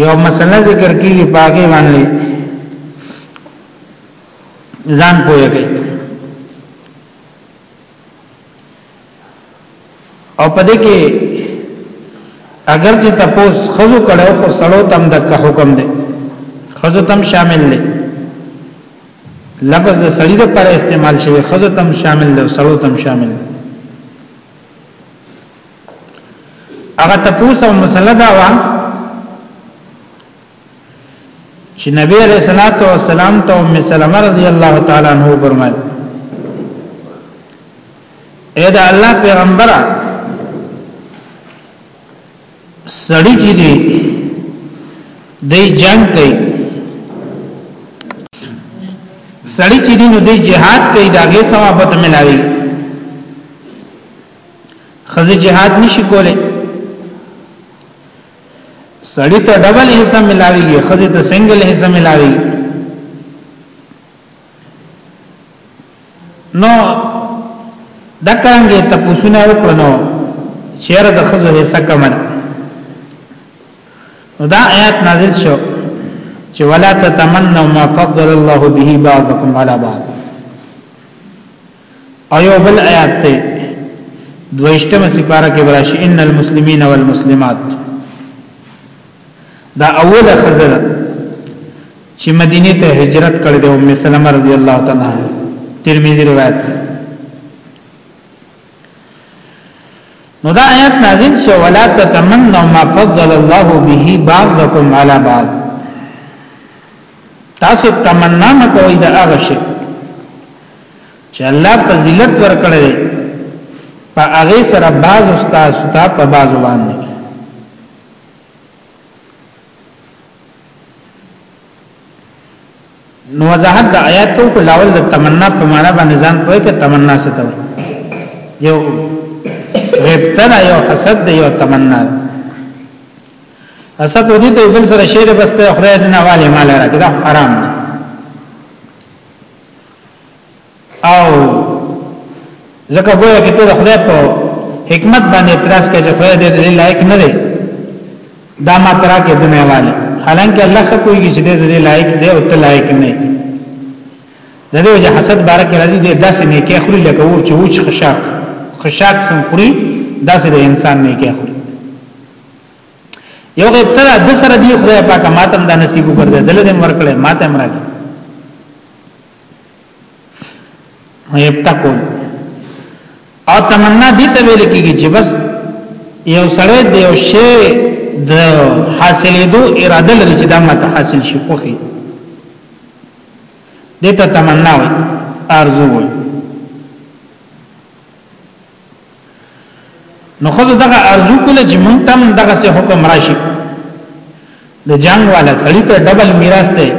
یو مسله ذکر کیږي باغې باندې ځان پوهه کوي او پدې کې اگر چې تپوس خزو کړو خو سړو تم د حکم دی خزو تم شامل دی لفظ د سړی د پر استعمال شوی خزو تم شامل دی سړو تم شامل دی هغه تپوس او مسله دا و چې نبی علیہ الصلوۃ والسلام ته ام سلمہ رضی الله تعالی عنها فرمایل اے دا الله پیغمبر سړی چې دی د جنگ کوي سړی چې دی نو د جهاد کوي داګه ثواب ته ملاوي خزه جهاد نشي کوله سړی ته ډبل حصہ ملاويږي خزه ته سنگل حصہ ملاويږي نو دا څنګه ته پوښتنه وکړنو چیر د خزه حصہ کمن نو دا آیات نازل شو چې ولا تتمنوا ما فضل الله به بعضكم على بعض او یو بل آیات ته دویشتمه سپاره کې براشي ان المسلمین والمسلمات دا اوله خزر چې مدینه ته هجرت کړې ده ام سلمہ رضی الله تعالی عنها ترمذی روایت نو دا آیات نازل شو ولا تتمنوا ما فضل الله به بعضکم علی بعض تاسو تمنا مکوئ د هغه شي چې الله فضیلت ورکړي دی په هغه سره باز استاد ستا په باز باندې نو وضاحت د آیات کو کلاول د تمنا په معنا باندې ځان پوهه کې تمنا څه ته یو غبطه یو حسد یو تمنا ده اسه په دې ته بل سره شعر بس ته خدای دې نه والي مال راکړي دا حرام دی او ځکه ګویا کې ته خدای په حکمت باندې اعتراض کوي چې خدای دې لایق نه دی دا ما ترا کې دنیا والي حالانکه الله خو کوي چې دې دې لایق دی او ته لایق نه دی د دې وجه حسد بارک راضي دې داسې نه کې خوري لکه ور چې وچ خشاک خشاک سم خوري داسې د انسان نه کې خوري یو غیب تر د سره دی خدای پاک ماتم دا نصیب وګرځي دل دې مر کړې ماته مر کړې غیب تکول او تمنا دي ته ویل کیږي چې بس یو سره دی یو شی د حاصلېدو اراده لري چې دا ماته حاصل شي خوخي دته تمنا وي ارزو وي نو خود دغه ارزو کول چې مونږ تم دغه سه حکم راشي د جنگ والا سړی ته ډبل میراث دی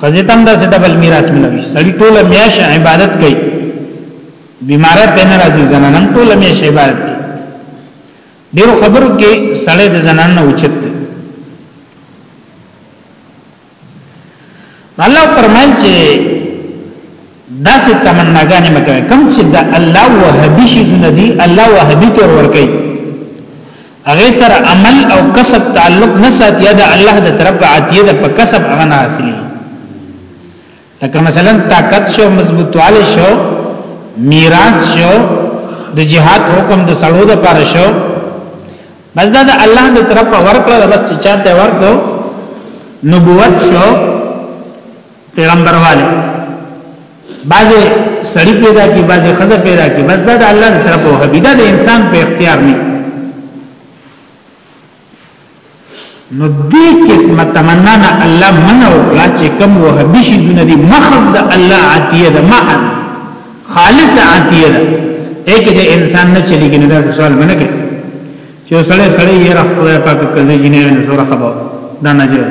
خزیتم دا سه ډبل میراث ملوي سړی ټول میاش عبادت کوي بیمارت ته ناراضي زنانم ټول میاش عبادت کوي ډیرو خبرو کې سړی د زنان نه اوچت دی الله فرمایل چې دا سه تمناګانې مکه کم چې دا الله وهبي شي ندي الله وهبي تور ور کوي هغه سره عمل او کسب تعلق نه ساتي دا الله د طرف عطیه ده په کسب هغه نه حاصلي لکه مثلا طاقت شو مضبوطواله شو میراث شو د جهاد حکم د سړو د پاره شو بس دا د الله د طرفه ورکړه د بس چاته ورکړو نبوت شو پیغمبرواله بعضی سړی پیدا کی بعضی خزه پیدا کی بس دا د الله د طرفه هبیدا د انسان په اختیار نه نو دې قسمه تمنا نه الله منع وکړه چې کوم وهبي شي دونه دي مخز د الله عطیه ده محض خالص عطیه ده اګه د انسان نه چلیږي نه دا سوال منه کې چې سړی سړی یې رخ خدای پاک کزې جنې نه سره خبر دا نه جوړه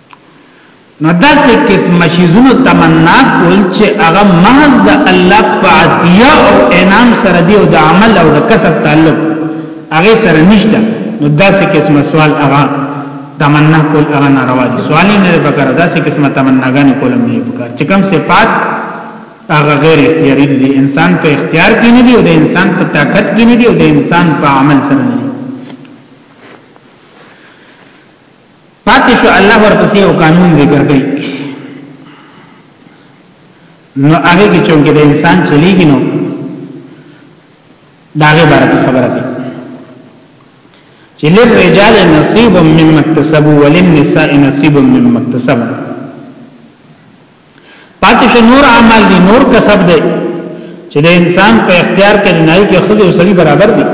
نو داسې قسم شیزونو تمنا کول چې هغه محض د الله په عطیه او انعام سره دی او د عمل او د کسب تعلق هغه سره نشته نو داسې قسم سوال هغه تمنا کول هغه ناروا دي سوال نه پکار داسې قسم تمناګانې کول نه پکار چې کوم صفات هغه غیر اختیاري دي انسان په اختیار کې نه دي او د انسان په طاقت کې نه دي او د انسان په عمل سره نه پاتې شو الله ورپسې او قانون ذکر کوي نو هغه کې چونګې د انسان چلیږي نو داغه بارے خبره کوي چې للرجال نصيب مما اكتسبوا وللنساء نصيب مما اكتسبوا پاتې شو نور اعمال دي نور کسب دی چې د انسان په اختیار کې نه یې کې خزه او سړي برابر دي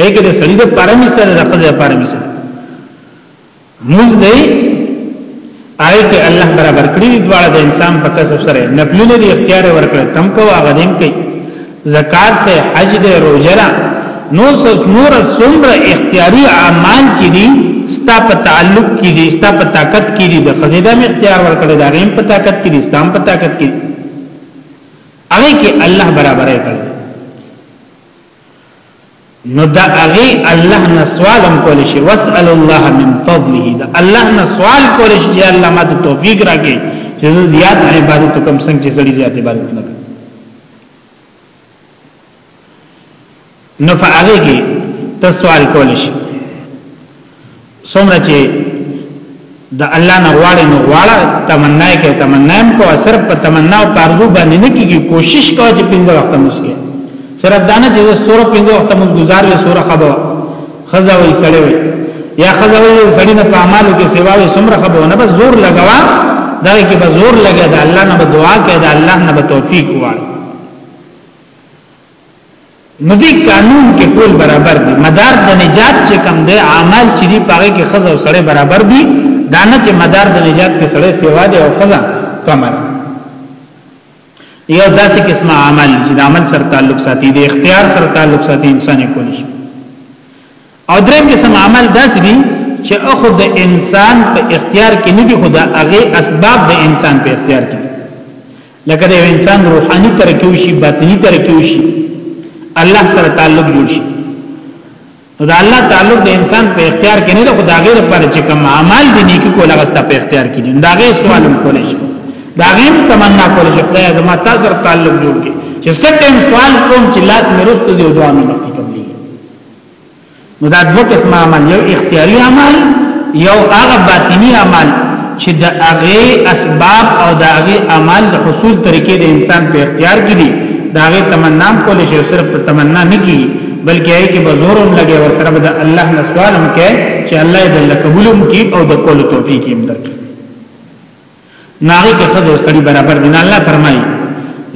یې کې د سړي د پاره می سره د خزه پاره می سره موږ دی آیت کې الله برابر کړی دواړه د انسان په کسب سره نفلونه دی اختیار ورکړ تم کو هغه دین کوي زکات ده حج ده روزه ده نو نور څومره اختیاري اعمال چې دي ستا په تعلق کې دي ستا په طاقت کې دي د خزیده می اختیار ورکړي دا غیم په طاقت کې دي ستام په طاقت کې دي هغه کې الله برابرې کړ نو دا هغه الله نه سوالم کول شي واسال الله من فضله دا الله نه سوال کول شي چې الله ماته توفیق راکړي چې زیات عبادت کوم څنګه چې سړي زیات عبادت نه کوي نو فعلی کې تسوال کول شي څومره چې د الله نه غواړي نو غواړه تمنا یې کوي تمنا هم کوه صرف په تمنا او پارزو باندې نه کیږي کوشش کوه چې پنځه وخت مسکه صرف دانه چې سور پنځه وخت مز گزار وي سور خبا خزا وي سړی وي یا خزا وي سړی نه په اعمالو کې سیوا وي سمره خبا نه بس زور لګوا دا کې به زور لګا دا الله نه دعا کوي دا الله نه توفیق وړي نو دی قانون کې ټول برابر دي مدار د نجات چې کم دی اعمال چې دی پاره کې خزه او سړی برابر دي دانه چې مدار د نجات کې سړی سیوا دی او خزه کمر یو داسې قسمه عمل چې د عمل سره تعلق ساتي د اختیار سره تعلق ساتي انسان یې کولی شي او دریم قسم عمل داسې دي چې اخو د انسان په اختیار کې نه دي خو د هغه اسباب د انسان په اختیار کې لکه د انسان روحاني ترقی وشي باطنی ترقی وشي الله سره تعلق جوړ شي دا الله تعلق د انسان په اختیار کې نه ده خو دا غیر پر چې کوم عمل دي نیکی کوله غستا په اختیار کې دي دا غیر سوال کولای شي دا غیر تمنا کولای شي خدای زما تاسو سره تعلق جوړ کې چې څه ټیم سوال کوم چې لاس مې رسته دی دوه منه نو دا دوه قسم عمل یو اختیاري عمل یو هغه باطینی عمل چې د هغه اسباب او د هغه عمل د حصول طریقې د انسان په اختیار کې دي دا هغه تمنا کول شي صرف په تمنا نه کی بلکې هغه کې بزور هم لګي او سره د الله نه سوال هم کوي چې الله دې قبول هم کی او د کول توفیق هم درکړي نو هغه کې خزه سړي برابر دي نه الله فرمایي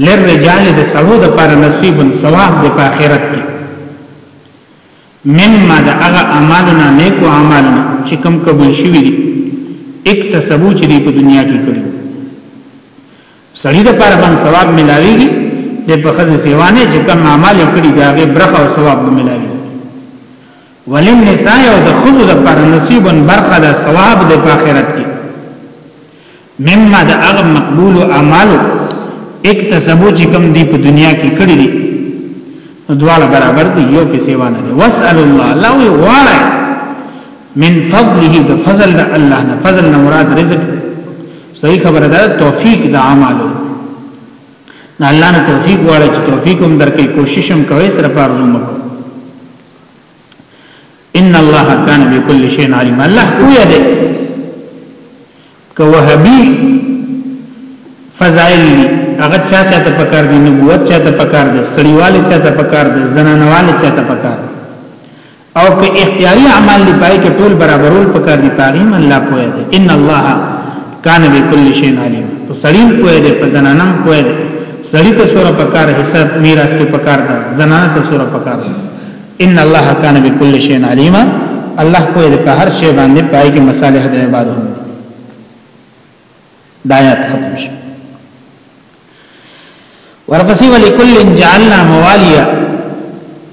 للرجال د سړو د پر نصیب ثواب د په آخرت کې مما د هغه اعمالنا نیکو اعمالنا چې کم قبول شوی دي اکتسبو چې په دنیا کې کړی سړي د پر باندې ثواب ملاويږي د په خزه سیوانه چې کم اعمال کړی دا هغه برخه او ثواب ملاويږي وللنساء او د خود د پر نصیب برخه د ثواب د آخرت کې مما د هغه مقبول اعمالو اکتسبو چې کوم دی په دنیا کې کړی دي دواړه برابر دي یو په سیوا نه واسال الله الله وی غواړي من فضله د فضل د الله نه فضل نه مراد رزق صحیح خبره ده توفیق د اعمالو نه الله نه توفیق غواړي چې توفیق هم درکې کوشش هم کوي سره پاره ومکو ان الله کان بكل شيء علیم الله پوهه ده که وهبي فضائل دي هغه چا چا ته پکار دي نبوت چا ته پکار ده سړیواله چا ته پکار ده زنانواله چا ته پکار او که اختیاري اعمال دی پای کې ټول برابرول پکار دي پاغي من لا پوهه ده ان الله کان بكل شيء عليم په سړیم کوی دی په زنانم کوی دی سړی ته سوره پکار حساب میراث کې پکار ده زنانه ته سوره پکار ده ان الله کان بكل شيء عليم الله کوی دی په هر شی باندې پای کې مصالح د عبادت دایات ختم شي ورپسې ولکل جعلنا موالیا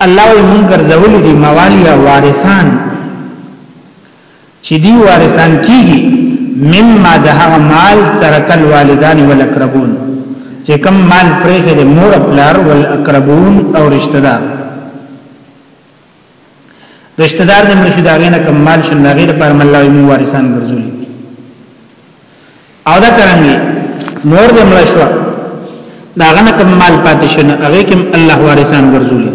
الله یې مونږ ګرځولې دي موالیا وارثان چې دی وارثان کیږي مما د هغه مال ترکل والدان والاقربون چې کم مال پرېخې د مور پلار والاقربون او رشتہ دار رشتہ دار د مرشد هغه نه کم مال شنداغې لپاره ملاوي مو وارثان ګرځولي او دا کرانګي مور دې مړ شو دا غنه کوم مال پاتې شو نه هغه کوم الله وارثان ګرځولي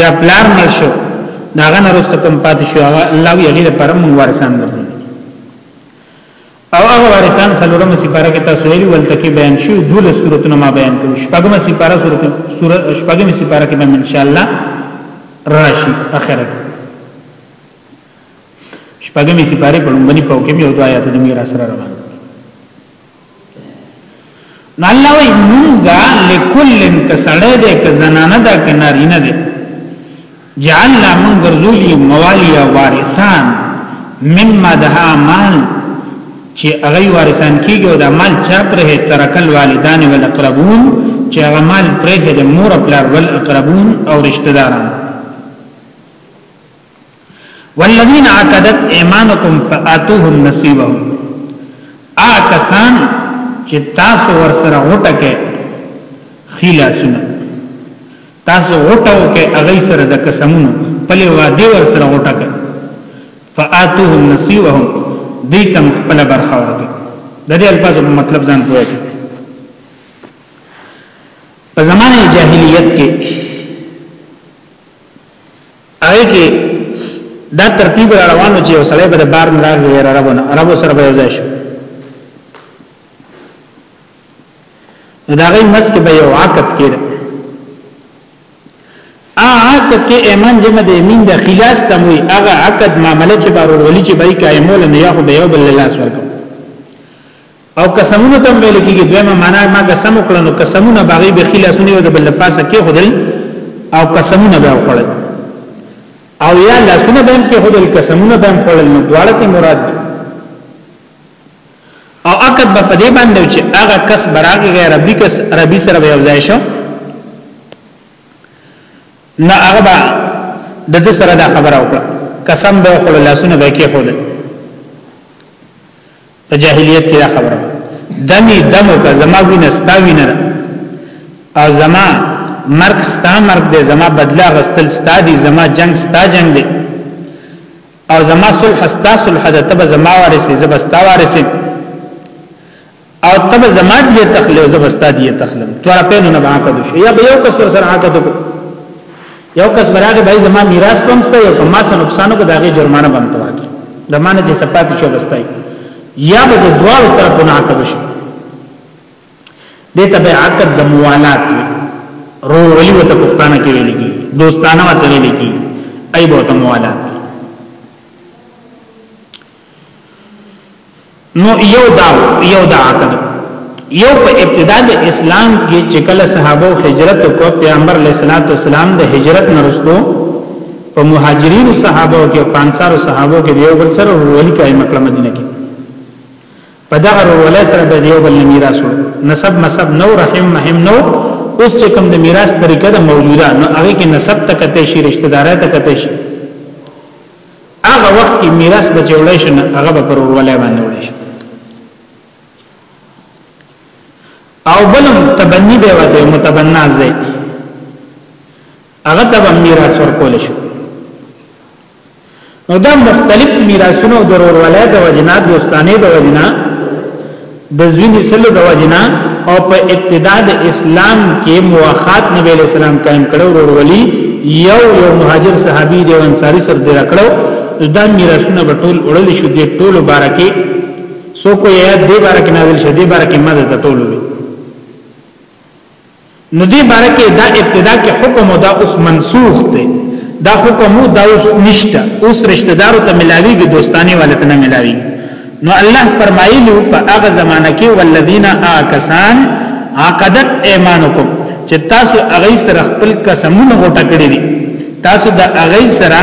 یا پلار مړ شو دا غنه رسته کوم پاتې شو هغه الله وی هغه پر موږ وارثان ګرځولي او هغه وارثان سلورم سپاره کې تاسو ویلي ولته کې بیان شو دول صورتونه ما بیان کړو شپږم سپاره صورت شپږم سپاره کې به ان شاء الله راشي اخره شپږمې سپاره په لومبني پاو کې یو دعایات د میرا سره روان نو الله وی مونږه لکلن کسړه ده ک زنانه ده ک نارینه ده جعلنا من غرزولی موالی وارثان مما دها مال چې هغه وارثان کیږي او دا مال چا پرې ترکل والدان ول اقربون چې هغه مال پرې د مور خپل ول اقربون او رشتہ داران والذین عقدت ایمانکم فاتوهم نصیبهم آ کسان چې تاسو ورسره غټه کې خیلا سونه تاسو غټه وکې اغه سره د قسمونو پلي وادي ورسره غټه کې فاتوهم نصیبهم دې تم خپل برخه ورکړي د دې الفاظ په مطلب ځان پوهه په زمانه جاهلیت کې هغه کې دا ترتیب را روانو چې وسړی به د بار نه راغی غیر عربونه عربو سره به یو ځای شو دا غي مس کې به یو عقد کېده ا عقد کې ایمان جمع د یمین د خلاص تموي هغه عقد معاملې چې بارول ولي چې بای قائمول نه یاخو به یو بل لاس ورکو او قسمونه تم ویل کیږي دویمه معنا ما قسم وکړ نو قسمونه باغی به خلا سنیو د بل پاسه کې خدل او قسمونه به وکړل او یا لاسونه به کې خدل قسمونه به وکړل نو دواړه ته مراد دی او عقد به په دې باندې چې هغه کس براغه غیر ربي کس ربي سره به ځای شو نه هغه به د دې سره دا خبره وکړه قسم به خپل لاسونه به کې خدل په جاهلیت کې دا خبره دمی دمو کا زما وینه ستا وینه ده او زما مرګ ستا مرګ دی زما بدلا غستل ستا دی زما جنگ ستا جنگ دی او زما صلح ستا صلح ده تب زما وارث زب ستا وارث او تب زما دی تخلو زب ستا دی تخلم تو را پینو نه باکدو شي یا به یو کس ور سره عقد وکړو یو کس براغه به زما میراث بم ستا یو کما سره نقصان کو داغه جرمانه بم ته واقع زمانه چې سپات شو بستای یا به دوار تر په ناقد شو دته به عقد د موالات رو ولی وته پښتانه کې ویل کی دوستانه وته ویل کی ای بوته موالات نو یو دا یو دا عقل یو په ابتدا د اسلام کې چې کله صحابه هجرت کو پیغمبر علیه الصلاۃ والسلام د هجرت نرستو په مهاجرین صحابه کې او پانصار صحابه کې یو بل سره ورولې قائم کړه مدینه کې په دا ورولې سره به یو بل میراث نسب مسب نو رحم مهم نو اوس چې کوم د میراث طریقه د موجوده نو هغه کې نسب تکته شي رشتہ دارای تکته شي هغه وخت کې میراث به جوړی شنه هغه به پر ورولای باندې وړي شي او بلم تبنی به وته متبنا زه هغه ته میراث ورکول شي نو دا مختلف میراثونو ضرور ولای د وجنا دوستانه د وجنا د ځوینې سلو د وجنا او په ابتدا د اسلام کې مواخات نبی علیہ السلام قائم کړو ورولي یو یو مهاجر صحابي دی انصاری سر دی راکړو دا میراثونه په ټول اړل شو دی ټول بارکه سو کو یا دی بارکه نازل شه دی بارکه مدد ټول وی نو دې باره کې دا ابتدا کې حکم او دا اوس منسوخ دی دا حکم او دا اوس نشته اوس رشتہ دارو ته ملاوي کې دوستانه والت نه ملاوي نو الله فرمایلی په هغه زمانہ کې والذین آکسان عقدت ایمانکم چې تاسو هغه سره خپل قسمونه غوټه کړی دي تاسو د هغه سره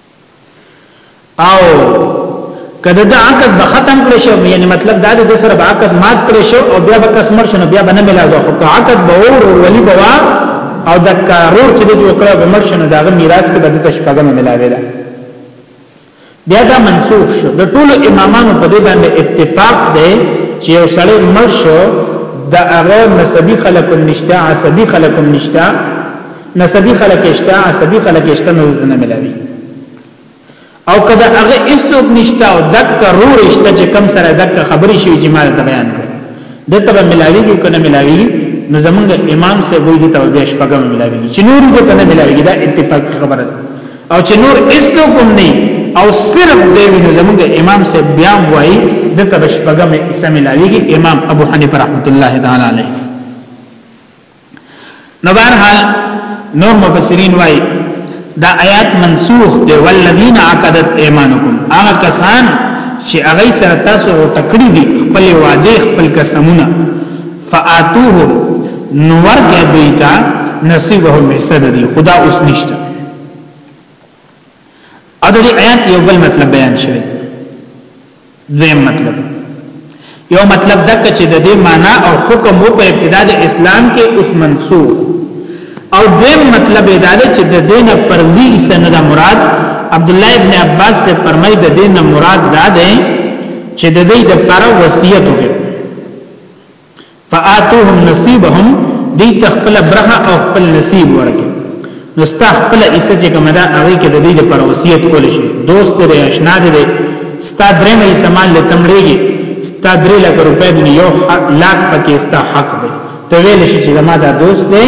او کله دا عقد به ختم کړی شو یعنی مطلب دا دی د سره به عقد مات کړی شو او بیا به کس مر شنو بیا به نه ملاوي خو عقد به ور ولی بوا او د کارور چې د وکړه به مر شنو داغه میراث کې به د تشپګم ملاوي ده بیا دا منسوخ شو د ټولو امامانو په دې باندې اتفاق دی چې یو سړی مر شو د هغه نسبی خلق نشته عصبی خلق نشته نسبی خلق اشتا عصبی خلق اشتا نزد نه ملاوی او کدا هغه استوک نشتا او دک رور اشتا چې کم سره دک خبرې شوی چې مال ته بیان کړ دته به ملاوی کې کنه ملاوی نو زمونږ امام سه وې دته به شپږم ملاوی چې نور دې کنه ملاوی دا اتفاق خبره او چې نور استوک هم نه او صرف دی نو زمونږ امام سه بیا وایي دته به شپږم اسم ملاوی کې امام ابو حنیفه رحمت الله تعالی علیه نو بهرحال نور مفسرین وایي دا آیات منسوخ دی والذین عقدت ایمانکم هغه کسان چې هغه سره تاسو ټکړی دي خپل وعده خپل قسمونه فاتوه نور کې دوی ته نصیبه حصہ دی خدا اوس نشته او د دې آیات یو بل مطلب بیان شوی دویم مطلب یو مطلب دک چې د دې معنا او حکم وو په ابتدا د اسلام کې اوس منسوخ او دویم مطلب دا دی چې د دین پرزی سند مراد عبد الله ابن عباس سے فرمای د دین مراد دا دی چې د دې د پر وصیت وکړي فآتوهم نصیبهم دی تخپل برخه او خپل نصیب ورکه نو ستا خپل ایسه چې کومه ده هغه کې د دې لپاره وصیت کول شي دوست دې آشنا دې ستا درې مې سامان له تمړېږي ستا درې لک روپۍ دې یو لاک پکې ستا حق دی ته ویل شي چې زما دا دوست دی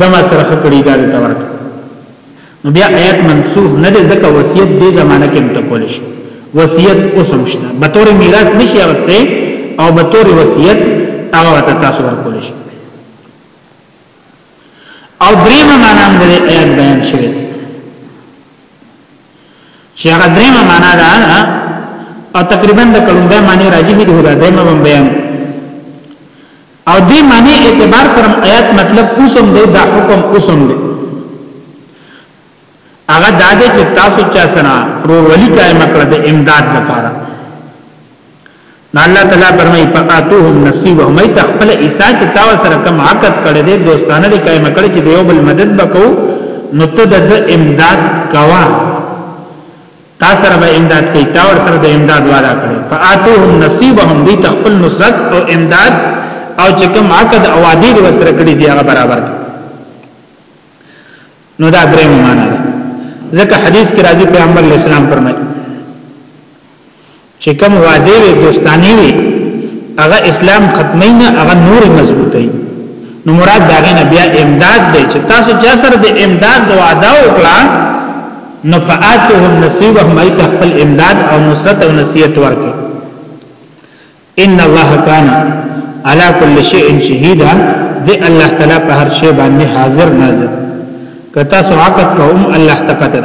د ما سره خپلې دا ته ورکه نو بیا آیات منسوخ نه دی ځکه وصیت دې زمانہ کې متکول شي وصیت اوسم شته به تور میراث نشي اوسته او به تور وصیت هغه ته تاسو ورکول شي او دریم معنا د آیات بیان شوی چې هغه دریم معنا ده او تقریبا د کلمبه معنی راځي دی هدا دریم بیان او دې معنی اعتبار سره آیات مطلب اوسم دی دا حکم اوسم دی هغه دا دی چې تاسو چا سره رورولي قائم کړ د امداد لپاره نو الله تعالی فرمایي فاتوهم نصيبهم مې تخپل ایسا چې تاسو سره کوم عقد کړی دی دوستانه لري قائم کړی چې یو بل مدد وکاو نو ته د امداد کوا تا سره به امداد کوي تا ور سره د امداد وعده کړي فاتوهم نصيبهم دي تخپل نصرت او امداد او چې کوم عقد او وعده دي وسره کړي دي هغه برابر کړي نو دا درې معنا ده ځکه حدیث کې راځي پیغمبر اسلام فرمایي چې کوم وعده وي دوستانه وي هغه اسلام ختمي نه هغه نور مضبوطي نو مراد دا غنه بیا امداد دی چې تاسو چا سره د امداد د وعده وکړه نو فاتهم نصيبهم اي تخپل امداد او نصرت او نصيحت ورکړي ان الله كان على كل شيء شهيدا دی الله تعالی په هر شی باندې حاضر ناظر کتا سو عقد کوم الله تقدر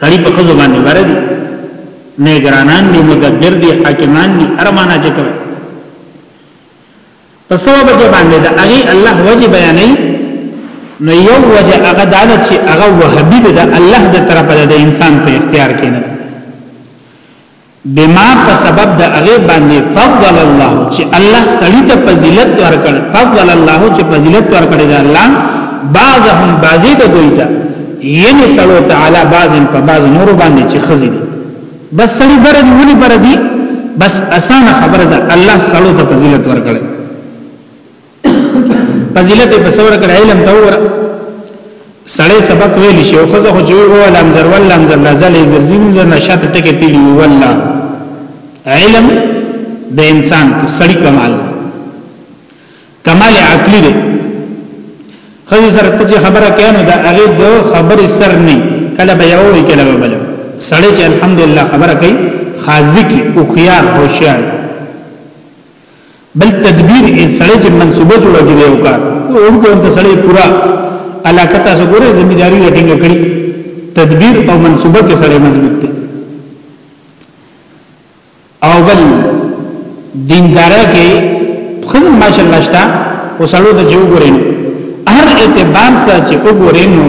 سړی په خزو باندې بره دي نگرانان دي مدبر دي حاکمان دي ارمانا چې کوي په سبب چې باندې د هغه الله وجه بیانې نو یو وجه هغه دا چې هغه وهبي د الله د طرفه د انسان په اختیار کې نه بما په سبب د هغه باندې فضل الله چې الله سړی ته فضیلت ورکړ فضل الله چې فضیلت ورکړ دی الله بعضهم بعضی د دوی ته یعنی سړو تعالی بعضن په بعض نور باندې چې خزي بس سړی بره دی ونی بره دی بس اسانه خبره ده الله سړو ته فضیلت ورکړي فضیلت په څور کړه علم ته وره سړی سبق ویل شي او خزه خو جوړ و لام زر ول لام زر نزل زلزین زر نشات ټکه پیلی ولا علم د انسان سړی کمال کمال عقلی دی خزه سره ته خبره کینو دا هغه دو خبر سر نه کله به یو وی کله به بل سړی چې الحمدلله خبره کوي خازق او خيار هوشیار بل تدبیر سړی چې منصوبه جوړه کړي یو کار ورته ورته سړی پورا علاقه تاسو ګورئ ځمېداري لټینګ کړي تدبیر او منصوبه کې سړی مضبوط دی او بل دیندارا کې خزم ماشاءالله شتا او سړو ته جو ګورئ هر اعتبار سره چې وګورئ نو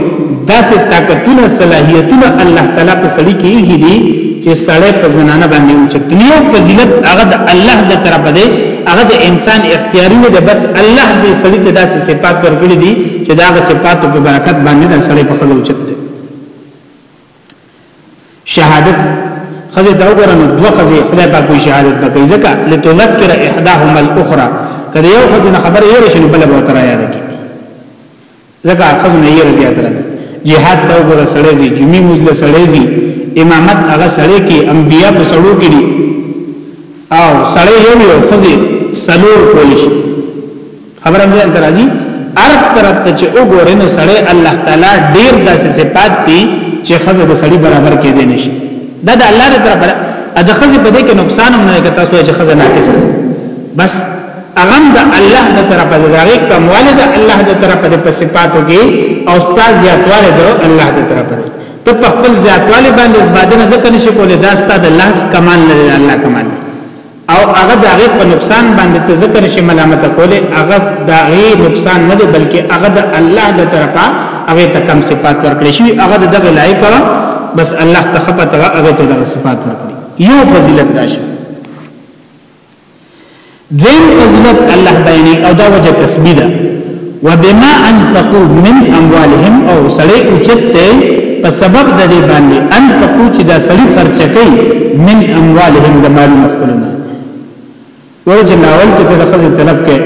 داسې طاقتونه صلاحیتونه الله تعالی په سړی کې یې دي چې سړی په زنانه باندې اوچتنی او فضیلت هغه د الله د طرف دی هغه د انسان اختیاري نه ده بس الله دې سړی ته داسې صفات ورکړي دي چې دا صفات په برکت باندې د سړی په خزو چت دي شهادت خزه دا وګوره نو دوه خزه خدای پاک وی شهادت بکې ځکه لتذکر احداهما الاخرى کله یو خزه نه خبر یې راشي نو بل به تر یاد کی ځکه خزه نه یې زیات راځي jihad دا وګوره سړی زی جمعې مزله سړی زی امامت هغه سړی کې انبیا په سړو کې دي او سړی یو یو خزه سلور کول شي خبره مې درازي ار طرف ته چې وګورې نو سړی الله تعالی ډیر داسې صفات دي چې خزه د سړی برابر کې دي نشي دا د الله تر طرفه د خزه په دې کې نقصان هم نه کوي تاسو چې خزه ناقص بس اغم د الله د طرفه د هغه کمواله د الله د طرفه د صفاتو کې او استاد زیاتواله د الله د طرفه ته په خپل زیاتواله باندې زبادنه ځکه نشي کولای دا استاد الله کمال نه الله کمال او هغه د هغه په نقصان باندې ته ذکر شي ملامت کوله هغه د هغه نقصان نه دی بلکې هغه د الله د طرفه هغه ته کم صفات ورکړي شي هغه د دغه لایق و بس الله ته خپته هغه ته دغه صفات ورکړي یو فضیلت داشي دین فضیلت الله بیانې او دا وجه تسبیح ده وبما انفقوا من اموالهم او سړی اوچت ته په سبب د دې باندې انفقوا چې دا سړی خرچ کوي من اموالهم د مالونو خپلونه ورته ناول کې د خزې طلب کې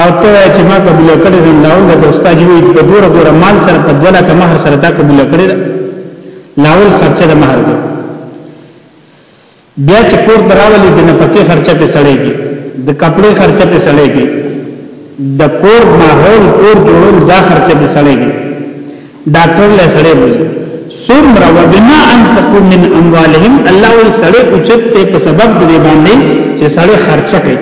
او ته چې ما قبول کړی نو ناول د استاد وی په دور دور مال سره په دوله کې مہر سره تا قبول کړی ناول خرچه د مہر دی بیا چې کور دراولي د نفقې خرچه په سړېږي د کپړې خرچه په سړېږي د کور ماحول کور جوړول دا خرچه په سړېږي ډاکټر له سړې بوزي سمر وبما انفقوا من اموالهم الله وی سړې اوچت ته په سبب د باندې چې سړې خرچه کوي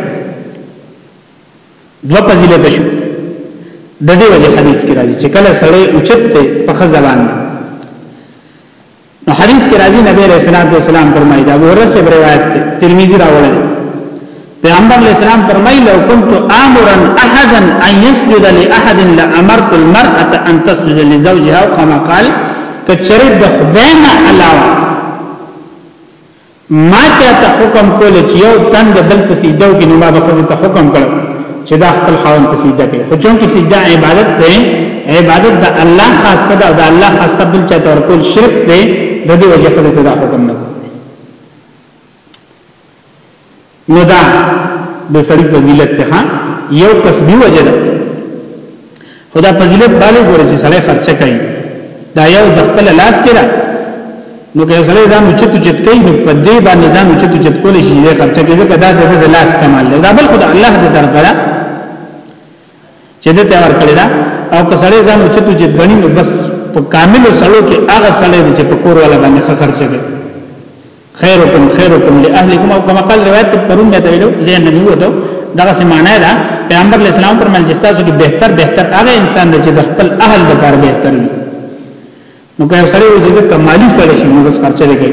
دو فضیلت شو د دې وجه حدیث کې راځي چې کله سړې اوچت ته په خزبان نو حدیث کې راځي نبی علیہ الصلوۃ والسلام فرمایي دا ابو رسب روایت دی ترمذی راوړل پیغمبر علیہ السلام فرمایي لو كنت امرا احدا ان يسجد لاحد لامرت المرأه ان تسجد لزوجها كما قال کچره د خدای نه علاوه ما چاته حکم کول چې یو تن د بل په سجده کې نو ما به خزه ته حکم کړ چې دا خپل خاون په سجده کې خو چون کې سجده عبادت ده عبادت د الله خاصه ده او د الله خاصه بل چاته ورکول شرک ده د دې وجه خزه ته دا حکم نه نو دا د سړي فضیلت ته یو کسبي وجه ده خدا فضیلت باندې ګوري چې سړی خرچه کوي دا یو د خپل لاس کې ده نو که سړی ځان اوچت اوچت کوي نو په دې باندې ځان اوچت اوچت کول شي یې خرچه کوي ځکه دا د لاس کمال ده دا بل خدای الله دې درکړه چې دته ورکړی دا او که سړی ځان چې تو جد غنی نو بس په کامل سړو کې هغه سړی چې په کور ولا باندې خرچ کوي خیرکم خیرکم لاهلکم او کما قال روایت پرون ته ویلو زین نبی وته دغه سمانه ده پیغمبر اسلام پر منځستا سو کې بهتر بهتر هغه انسان دی چې د خپل اهل لپاره بهتر وي نو که سړی وځي کمالی سړی شي نو بس خرچه لګي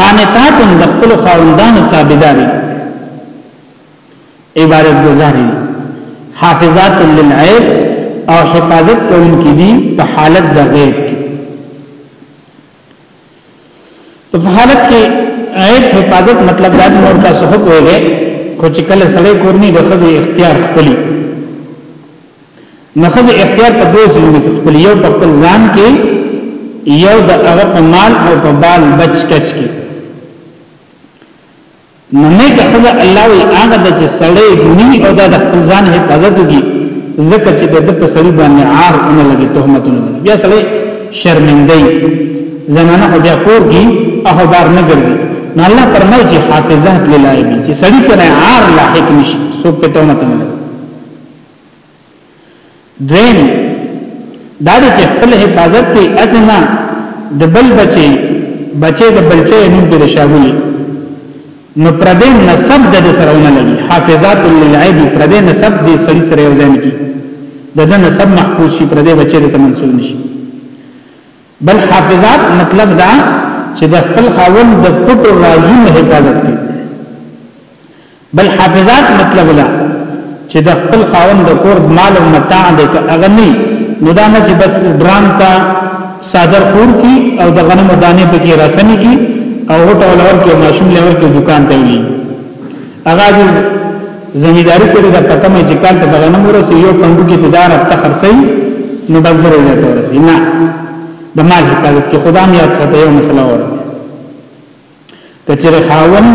قانتات د خپل خاوندانو تابعداري عبادت گزاري حافظات للعیب او حفاظت کوونکې دي په حالت د غیب کې په حالت کې عیب حفاظت مطلب دا دی ورته صحب ویلې خو چې کله سړی کورنی د خځې اختیار خپلی نو خځه اختیار په دوه ځینو کې خپل یو په خپل ځان کې یو د هغه په مال او په بال بچ کچ کې نو نه که خځه الله وی هغه د چې سړی نی او د خپل ځان حفاظت کوي ځکه چې د په سړی باندې عار نه لګي تهمت نه لګي بیا سړی شرمندې زمانہ او بیا کور کې اخبار نه ګرځي نو الله فرمایي چې حافظات للایبی چې سړی سره عار لاحق نشي څوک په تهمت نه دویم دا د چې خپل حفاظت کوي اسنه د بل بچي بچي د بلچې نوم په شاګولي نو پردې نسب د سرونه لګي حافظات للعيب پردې نسب دې سړي سره یو ځان کی د د نسب محفوظ شي پردې بچي د منسوب نشي بل حافظات مطلب دا چې د خپل خاوند د پټو رازونو حفاظت کوي بل حافظات مطلب دا چې د خپل خاوند د کور مال او متاع د اغنی نو دا نه چې بس ډرام ته صادر خور کی او د غنمو دانې په کې رسنی کی او هټه ولور کې ماشوم لور کې دکان ته وی هغه زمیداری کړی دا پته مې چې کال ته غنمو رسې یو پندو کې تدار ته خرڅي نو بس درې ته ورسې نه د مال حفاظت کې خدام یاد ساته یو مسله وره کچره خاون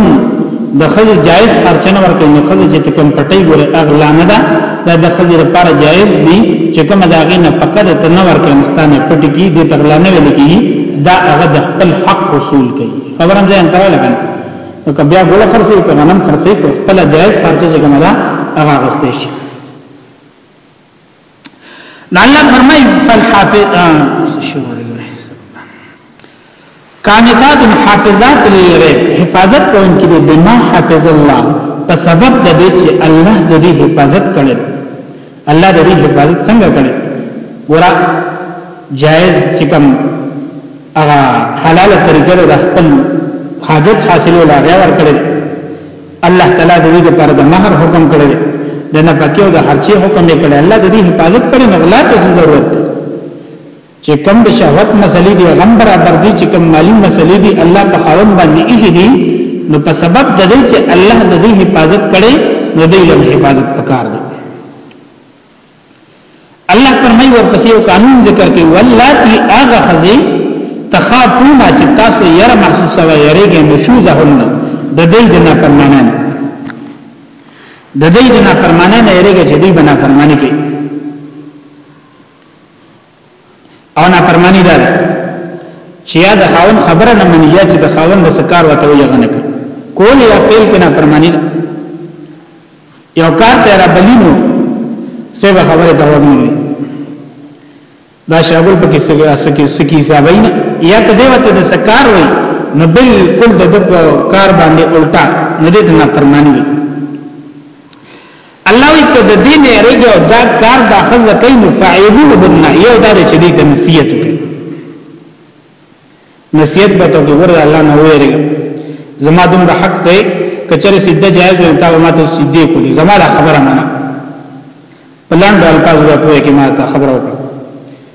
د خځې جایز خرچنه ورکړي نو خځې چې کوم پټي ګوره اغلا نه ده دا د خځې لپاره جایز دي چې کوم دا غي نه فقط ته نه ورکړي مستانه پټي کې د تغلا نه ویل کیږي دا هغه د خپل حق حصول کوي خبرم ځان ته لګن نو که بیا ګوله خرڅي که غنم خرڅي په خپل جایز خرچه چې کومه ده هغه غستې شي نو الله فرمای فالحافظ کانتات حافظات للغیب حفاظت کوونکې دي بما حافظ الله په سبب د دې چې الله د دې حفاظت کړي الله د دې حفاظت څنګه کړي ورا جائز چې کوم هغه حلاله طریقه ده خپل حاجت حاصلو لا غیا ور کړی الله تعالی د دې لپاره د مہر حکم کړی دی د نفقه او د خرچې حکم یې کړی الله د دې حفاظت کړي نو غلا ته ضرورت دی چې کم د شهوت مسلې دی غم برابر دي چې کم مالی مسلې دي الله په خاون باندې یې دي نو په سبب د دې چې الله د دې حفاظت کړي نو دې له حفاظت پکار دی الله فرمای ورپسې یو قانون ذکر کوي ولاتی اغه خزی تخافون چې تاسو یره محسوسه و یریږي نشوزهن د دې د نافرمانان د دې د نافرمانان یریږي چې دې بنا فرمانی کوي او نه پرمانی ده چې یا د خاون خبره نه مني یا چې د خاون د سکار وته وي غنه کوي کول یا پیل کنا پرمانی ده یو کار ته را بلینو سبا خبره ته ورنی دا شاګل پکې سګه سکی سکی حسابای نه یا ته دیوته د سکار وي نو بالکل د کار باندې الټا نه دې نه پرمانی وي الله وی که د دین یریږي او دا کار دا خزه کوي نو فعیبوهن یو دا چې دې ته نصیحت وکړي نصیحت به ته ګور الله نه ویری زما دومره حق دی کچره سیده جایز وي تا ما ته سیده کولی زما دا خبره منه پلان ډول پاز به کوی کې ما ته خبره وکړه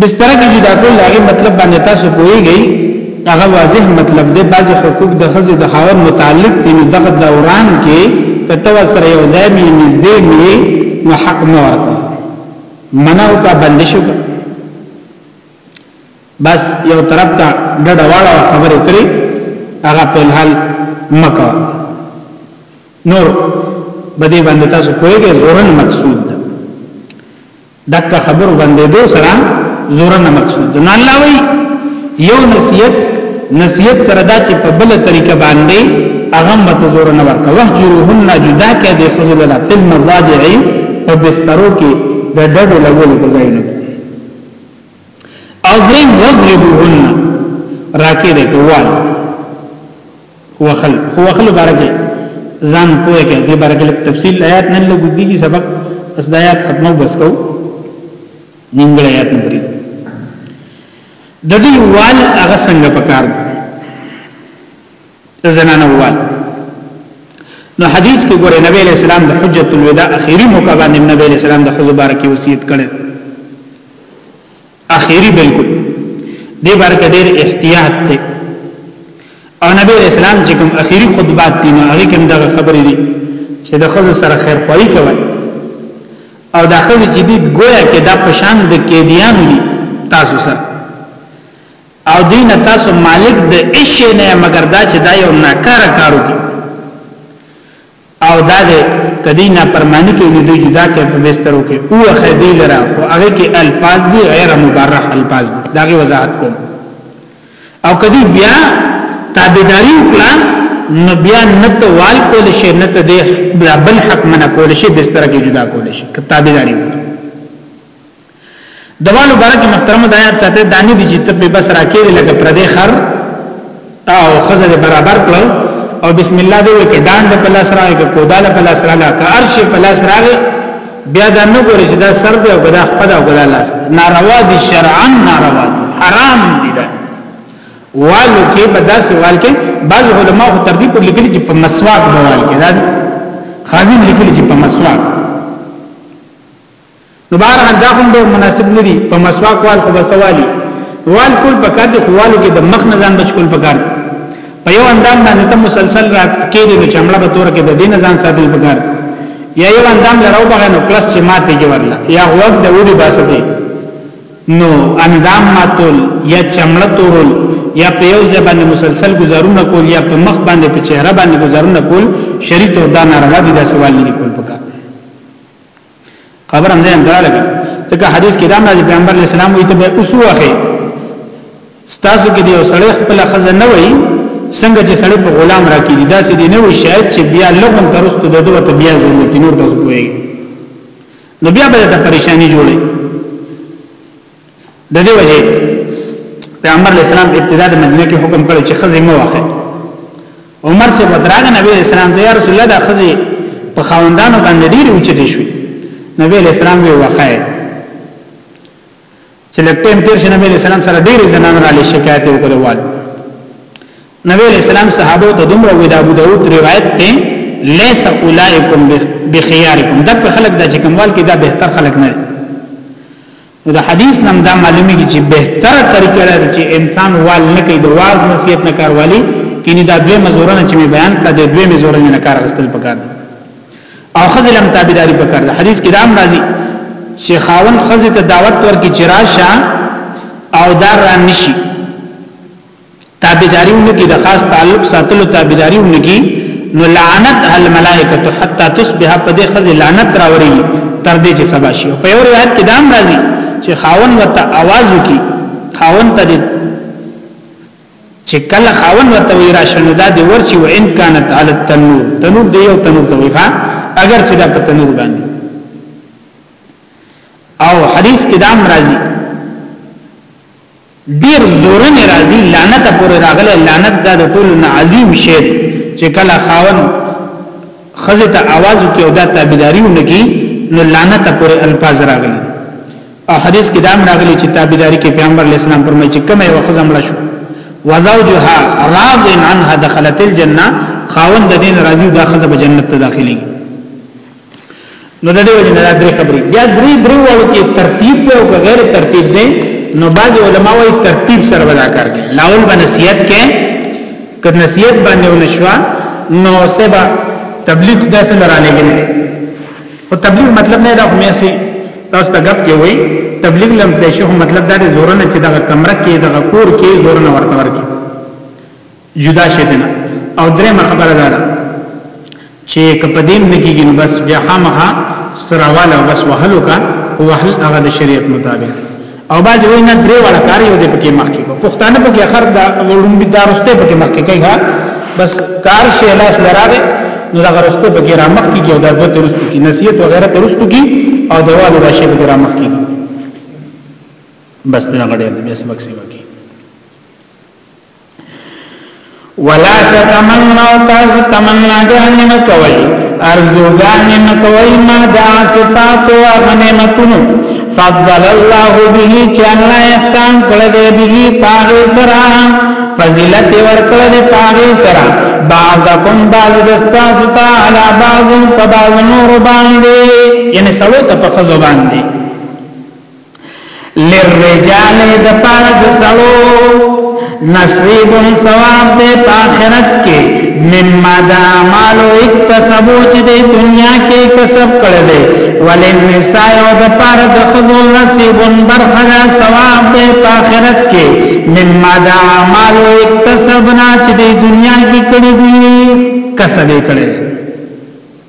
بستر کې جدا کول هغه مطلب باندې تاسو پوهیږئ هغه واضح مطلب دی بعض حقوق د خزې د خاور متعلق دي نو دغه دوران کې کته سره یو ځای می نږدې می نو حق نه ورکړه مناو کا بندش وکړه بس یو طرف ته ډډه واړه خبرې کړې هغه په حال مکه نور بده باندې تاسو کویږئ زورن مقصود دک خبر باندې دو سره زور نه مقصود نه الله وی یو نصیحت نصیحت سره دا چې په بل طریقه باندې هغه مت زور نه ورکا وحجرهن جدا کې د خذل لا فلم الراجع په بسترو کې د ډډو لګول په ځای نه او درې وضربوهن راکې د کوال وخل خو وخل بارکه ځان پوهه کې دې بارکه تفصیل آیات نن له ګډي کی سبق اس د آیات ختمو بس کو نیمګړی آیات نه پری د دې وال هغه څنګه پکار د زنانه وال نو حدیث کې ګوره نبی علیہ السلام د حجۃ الوداع اخیری موقع باندې نبی علیہ السلام د خزو بارکی وصیت کړي اخیری بالکل دې بار کې ډېر احتیاط دی او نبی اسلام چې کوم اخیری خطبات دي نو هغه کوم دغه خبرې دي چې د خزو سره خیر خوای کوي او دا خزو چې دي ګویا کې دا پشان د کېدیانو دي تاسو سره او دین تاسو مالک د عشق نه مگر دا چې دا یو ناکاره کارو کی او دا دې کدی نه پرمانی کې دې جدا کې په بسترو کې او خدی لرا خو هغه کې الفاظ دي غیر مبرح الفاظ دي دا غي وضاحت کوم او کدی بیا تابعداري وکړه نو بیا نت وال کول شي نت دې بل حق منه کول شي بستر کې جدا کول شي تابعداري وکړه دوالو بارک محترم د آیات ساته دانه دي چې ته په بس راکې لکه پردې خر او خزر برابر کړو او بسم الله دې وکړه ډاند په لاس راغی که کوداله په لاس راغی که ارش په لاس راغی بیا دا نه ګوري چې دا سر دی او دا خپل او دا لاس ناروا دي شرعا ناروا دي حرام دي دا والو کې بدا سوال کې بعض علما خو تر دې پر لیکلي چې په مسواک بوال کې دا خازن لیکلي چې په مسواک نو بهر حال دا هم ډېر مناسب نه دي په مسواک وال خو بسوالي وال کول پکار دي خوالو کې د مخ نه ځان بچ کول پکار په یو اندام باندې ته مسلسل رات کې دي نو چمړه به تور کې د دین ځان ساتل پکار یا یو اندام لراو بغه نو کلس چې ماته کې ورلا یا غوږ د ودی باسه دي نو اندام ماتول یا چمړه تورول یا په یو ځای باندې مسلسل گزارونه کول یا په مخ باندې په چهره باندې گزارونه کول شریط او دا ناروا دي دا سوال نه کول خبر هم ځان درا لګي ځکه حدیث کې دام راځي پیغمبر علی السلام وي ته به اوسوخه ستاسو کې دی او سړی خپل خزه نه وي څنګه چې سړی په غلام راکې دي دا سې دی نه وي شاید چې بیا لغون ترستو د دوه ته بیا زول نور تاسو کوی نو بیا به ته پریشانی جوړي د دې وجه پیغمبر اسلام ابتدا د مدینه کې حکم کړو چې خزې مو واخې عمر سے بدراغ نبی اسلام ته یا رسول الله د خزې په خاوندانو باندې ډیر اوچتې شوې نبی اسلام وی واخې چې لکه تیر شنه نبی اسلام سره ډیر زنان را لې شکایت وکړو وال نبی اسلام صحابه ته دومره وی د ابو داود روایت ته لیس اولائکم بخیارکم دغه خلق د چې کموال کې دا بهتر خلق نه نو د حدیث نم دا معلومیږي چې بهتره طریقه دا چې انسان وال نه کوي د واز نصیحت نه کار والی کینی دا دوی مزورنه چې بیان کړه د دوی مزورنه نه کار غستل پکار او خزلم تابعداري پکار ده حدیث کې رام راځي چې خاون خزه ته دعوت ورکړي چې راشه او دار را نشي تابعداري ونکي د خاص تعلق ساتلو تابعداري ونکي نو لعنت الملائکه حتا تصبح په دې خزي لعنت راوري تر دې چې سبا شي په یو روایت کې دام راځي چې خاون وته आवाज وکي خاون ته دې چې کله خاون وته وی راشنه دا دې ورچی و ان کانت علی التنور تنور دې یو تنور ته ویخه اگر چې دا په تنور باندې او حدیث کې دام راځي ډیر زورن راضی لعنت پورې راغله لعنت دا د ټولو نه عظیم شی چې کله خاون خزه ته आवाज کوي او دا تابعداري ونکي نو لعنت پورې الفاظ راغلي او حدیث کې دام راغلي چې تابعداري کې پیغمبر اسلام فرمایي چې کومه وخزه مړ شو وزوجها راض عنها دخلت الجنه خاون د دین راضی دا خزه په جنت ته داخلي نو د دې وجه نه درې خبرې بیا درې درې وړو کې ترتیب دی او غیر ترتیب دی نو بعض علما وايي ترتیب سره ودا کار کوي لاول به نصیحت کې که نصیحت باندې ونشوا نو سبا تبلیغ داسې لرانه کې او تبلیغ مطلب نه دا همې سي تاسو ته غب کې وای تبلیغ لم پېښه مطلب دا دی زور نه چې دا کمره کې دا کور کې زور نه ورته ورکی جدا شي نه او درېمه خبره ده چې کپدیم نکیږي نو بس بیا خامخا سراواله بس وهلو کا وهل هغه د شریعت مطابق او باز وی نه درې وړه کار یو د پکې مخکې کو پښتانه پکې اخر دا وړومبي دارسته پکې مخکې کوي ها بس کار شي لاس لراغه نو دا غرسته پکې را مخکې کی او دا دوه ترستو کی نصیحت وغیرہ ترستو کی او دوالو دا شی پکې را مخکې بس دا غړې بیا سبق سیوا کی ولا تتمنوا تاسو تمناګانې نه کوي ارزوګانې نه کوي ما د صفات او نعمتونو فضل الله به چې الله احسان کړی دی به پاره سره فضیلت ورکړی دی پاره سره بعضکم بعض دستاسو ته علا بعض په بعض نور باندې یعنی سلو ته په خزو باندې للرجال د پاره د سړو نصیب ثواب دې په آخرت کې مما دا مالو اکتسبو چې دې دنیا کې کسب کړل دي ولن نساء او د پاره د خزو نصیب برخدا ثواب دې په آخرت کې مما دا مالو اکتسبنا چې دې دنیا کې کړی دي کسب کړی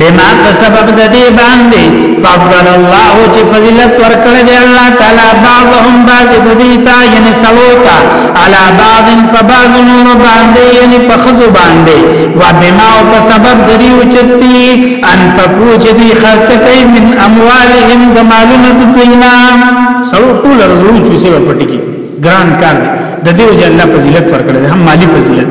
بما په سبب د دې باندې فضل الله چې فضیلت ورکړ دی الله تعالی بعضهم بعض بدیتا یعنی سلوتا علی بعض په بعض نور باندې یعنی په خزو باندې و بما په سبب د دې چتی انفقو چې دی خرچ کوي من اموالهم د مالونو د دینا سو ټول رزو چې سیو پټی کی ګران کار د دې چې الله فضیلت ورکړ دی هم مالی فضیلت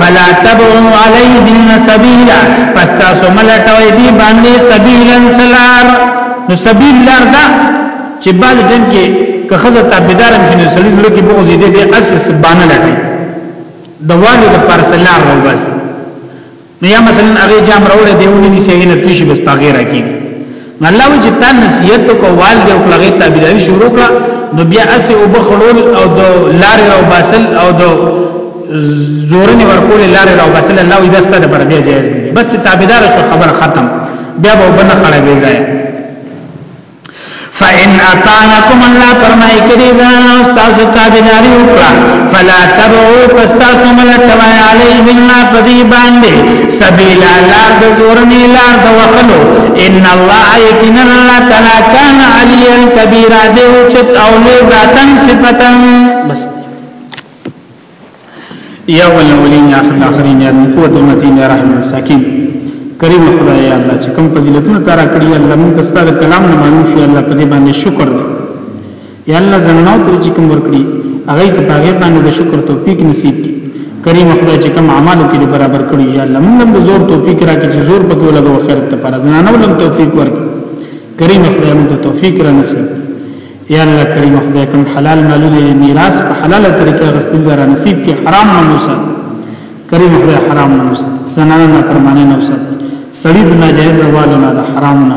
فلا تبغوا علیهن سبیلا پس تاسو ملټوي دی باندې سبیلا سلار نو سبیل لار دا چې بعد جن کې که خزه تابعدار هم شنه سړي زړه کې بغض دې دې اساس باندې لټي د والد پر سلار نو بس نو یا مثلا هغه جام راوړې دیونه ني سیګنه پیشي بس پاګه راکې الله وی چې تا نصیحت کو وال دی او کلغه تابعداري شروع کړه نو بیا اسه او بخړول او د لارې او باسل او د زورنی ورکول لارې او باسل الله وی دسته د پر بیا جایز دی بس تابعدار شو خبر ختم بیا به وبنه خړه وی ځای فإن أطعنكم الله فرمای کړي زان او تاسو تابعداري وکړه فلا تبعوا فاستاسو مل توای علیهم ما پدی باندې سبیل الله د زورنی لار د وخلو ان الله یقینا الله تعالی کان علیا کبیرا دی اوچت او لوی ذاتا صفتا بس یا الاولین یا الاخرین یا قوت المتین یا رحم المساکین کریم خدای یا الله چې کوم فضیلتونه تارا کړی الله موږ ستاسو کلام نه مانو شو الله په دې باندې شکر دی یا الله زنانو ته چې کوم ورکړي هغه ته پاګې باندې د شکر توفیق نصیب کړي کریم خدای چې کوم اعمالو کې برابر کړی یا الله موږ هم زور توفیق راکړي چې زور پکې ولګو خیر ته پر زنانو لم توفیق ورکړي کریم خدای موږ ته توفیق را نصیب یا الله کریم خدای کوم حلال مالونه میراث په حلاله طریقه غستل را نصیب کې حرام نه موسی کریم خدای حرام نه موسی زنانه نه پرمانه نه موسی سړی د ناجایز والو نه حرام نه